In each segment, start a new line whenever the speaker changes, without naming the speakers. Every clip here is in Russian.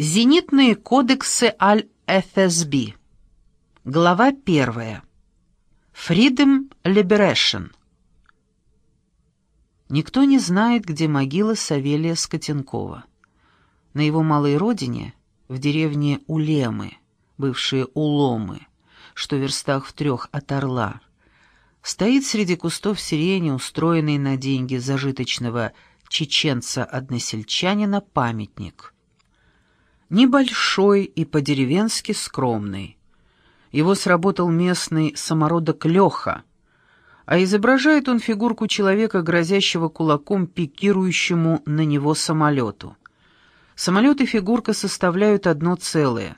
Зенитные кодексы Аль-ФСБ. Глава первая. Freedom Liberation. Никто не знает, где могила Савелия Скотенкова. На его малой родине, в деревне Улемы, бывшие Уломы, что в верстах в трех от Орла, стоит среди кустов сирени, устроенный на деньги зажиточного чеченца-односельчанина, памятник — Небольшой и по-деревенски скромный. Его сработал местный самородок Леха, а изображает он фигурку человека, грозящего кулаком пикирующему на него самолету. Самолет и фигурка составляют одно целое.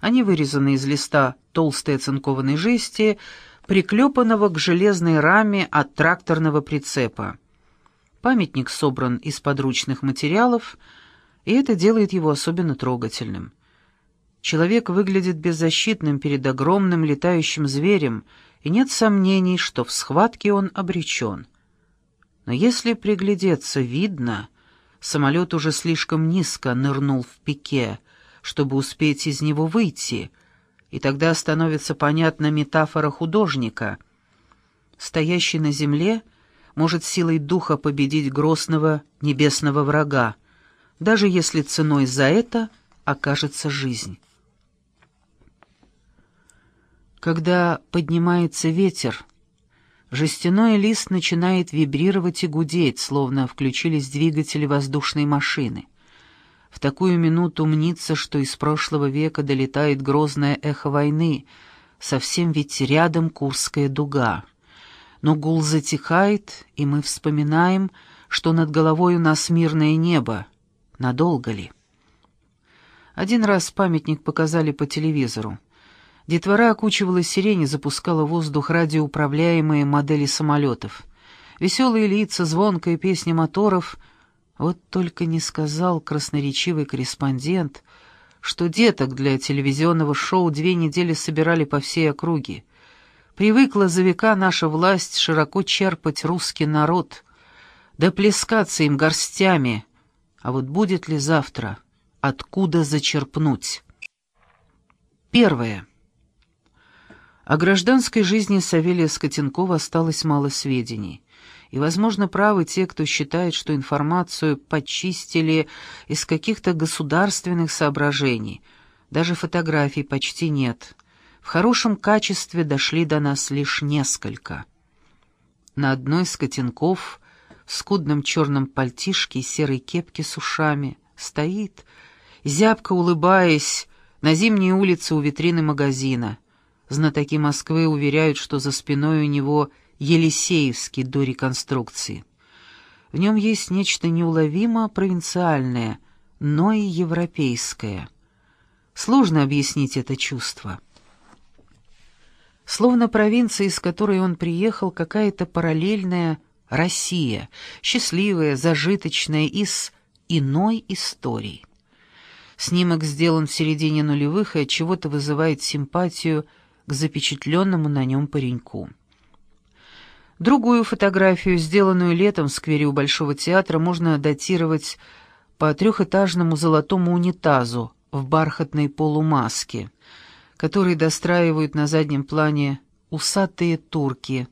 Они вырезаны из листа толстой оцинкованной жести, приклепанного к железной раме от тракторного прицепа. Памятник собран из подручных материалов — и это делает его особенно трогательным. Человек выглядит беззащитным перед огромным летающим зверем, и нет сомнений, что в схватке он обречен. Но если приглядеться, видно, самолет уже слишком низко нырнул в пике, чтобы успеть из него выйти, и тогда становится понятна метафора художника. Стоящий на земле может силой духа победить грозного небесного врага, даже если ценой за это окажется жизнь. Когда поднимается ветер, жестяной лист начинает вибрировать и гудеть, словно включились двигатели воздушной машины. В такую минуту мнится, что из прошлого века долетает грозное эхо войны, совсем ведь рядом Курская дуга. Но гул затихает, и мы вспоминаем, что над головой у нас мирное небо, Надолго ли? Один раз памятник показали по телевизору. Детвора окучивала сирени, запускала в воздух радиоуправляемые модели самолетов. Веселые лица, звонкая песня моторов. Вот только не сказал красноречивый корреспондент, что деток для телевизионного шоу две недели собирали по всей округе. Привыкла за века наша власть широко черпать русский народ, да плескаться им горстями — а вот будет ли завтра? Откуда зачерпнуть? Первое. О гражданской жизни Савелия Скотенкова осталось мало сведений. И, возможно, правы те, кто считает, что информацию почистили из каких-то государственных соображений. Даже фотографий почти нет. В хорошем качестве дошли до нас лишь несколько. На одной из скудном черном пальтишке и серой кепке с ушами, стоит, зябко улыбаясь, на зимней улице у витрины магазина. Знатоки Москвы уверяют, что за спиной у него Елисеевский до реконструкции. В нем есть нечто неуловимо провинциальное, но и европейское. Сложно объяснить это чувство. Словно провинция, из которой он приехал, какая-то параллельная Россия, счастливая, зажиточная и с иной историей. Снимок сделан в середине нулевых и от чего-то вызывает симпатию к запечатленному на нем пареньку. Другую фотографию, сделанную летом в сквере у Большого театра, можно датировать по трехэтажному золотому унитазу в бархатной полумаске, который достраивают на заднем плане усатые турки –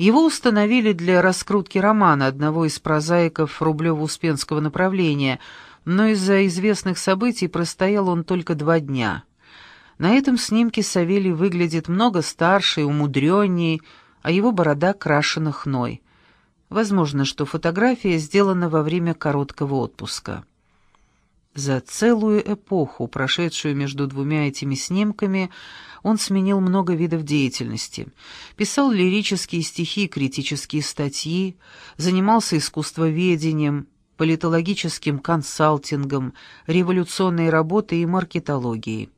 его установили для раскрутки романа одного из прозаиков Рублево-Успенского направления, но из-за известных событий простоял он только два дня. На этом снимке Савелий выглядит много старше и умудренней, а его борода крашена хной. Возможно, что фотография сделана во время короткого отпуска. За целую эпоху, прошедшую между двумя этими снимками, он сменил много видов деятельности. Писал лирические стихи, критические статьи, занимался искусствоведением, политологическим консалтингом, революционной работой и маркетологией.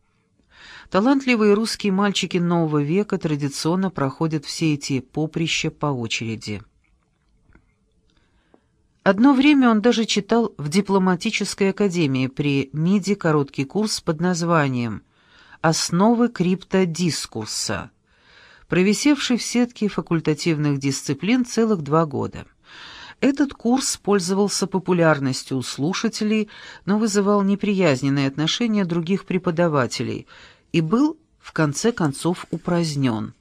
Талантливые русские мальчики нового века традиционно проходят все эти поприща по очереди. Одно время он даже читал в дипломатической академии при МИДе короткий курс под названием «Основы криптодискурса», провисевший в сетке факультативных дисциплин целых два года. Этот курс пользовался популярностью у слушателей, но вызывал неприязненные отношения других преподавателей и был, в конце концов, упразднен.